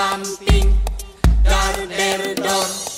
samping, dar der dor.